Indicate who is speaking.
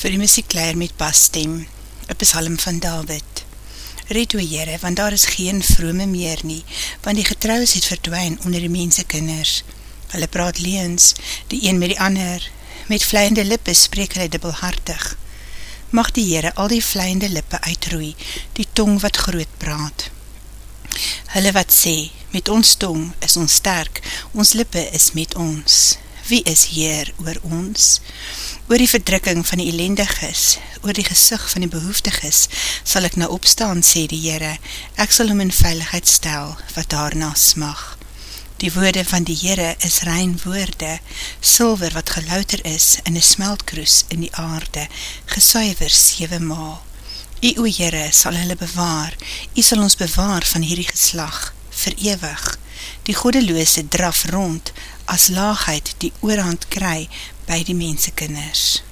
Speaker 1: vir die muziekleier met basstem, een psalm van David. Red o Heere, want daar is geen vrome meer nie, want die getrouwes het verdwijn onder die mense kinders. Hulle praat leens, die een met die ander, met vleiende lippe spreek hulle dubbelhartig. Mag die Heere al die vleiende lippe uitroei, die tong wat groot praat. Hulle wat sê, met ons tong is ons sterk, ons lippe is met ons. Wie is Heer oor ons? Oor die verdrukking van die elendiges, oor die gesig van die behoeftiges, sal ek nou opstaan, sê die Heere, ek sal hom in veiligheid stel, wat daarna smag. Die woorde van die Heere is rein woorde, silver wat gelouter is in een smeltkroes in die aarde, gesuiver sewe maal. U o Heere sal hulle bewaar, U sal ons bewaar van hierdie geslag, verewig. Die godeloose draf rond, as laagheid die oorhand kry by die mensekinders.